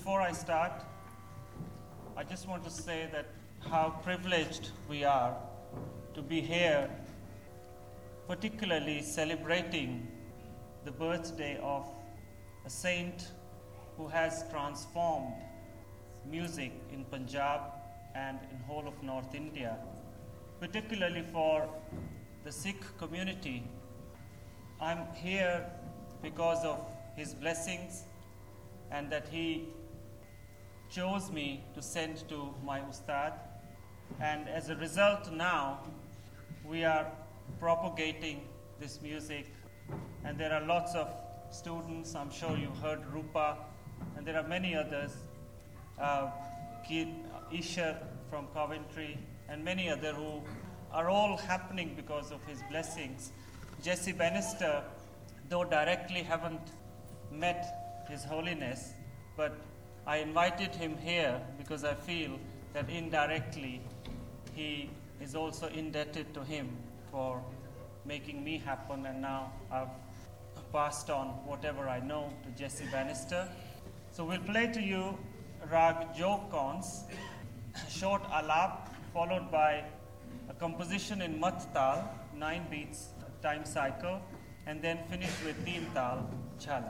before I start, I just want to say that how privileged we are to be here, particularly celebrating the birthday of a saint who has transformed music in Punjab and in whole of North India, particularly for the Sikh community. I'm here because of his blessings and that he chose me to send to my ustad. And as a result, now we are propagating this music, and there are lots of students. I'm sure you heard Rupa, and there are many others. Uh, Kid, Isha from Coventry, and many other who are all happening because of his blessings. Jesse Bannister, though directly haven't met His Holiness, but I invited him here because I feel that indirectly he is also indebted to him for making me happen, and now I've passed on whatever I know to Jesse Bannister. So we'll play to you Rag Jogkauns, short alap, followed by a composition in Mat Tal, nine beats time cycle, and then finish with Teen Tal, Chala.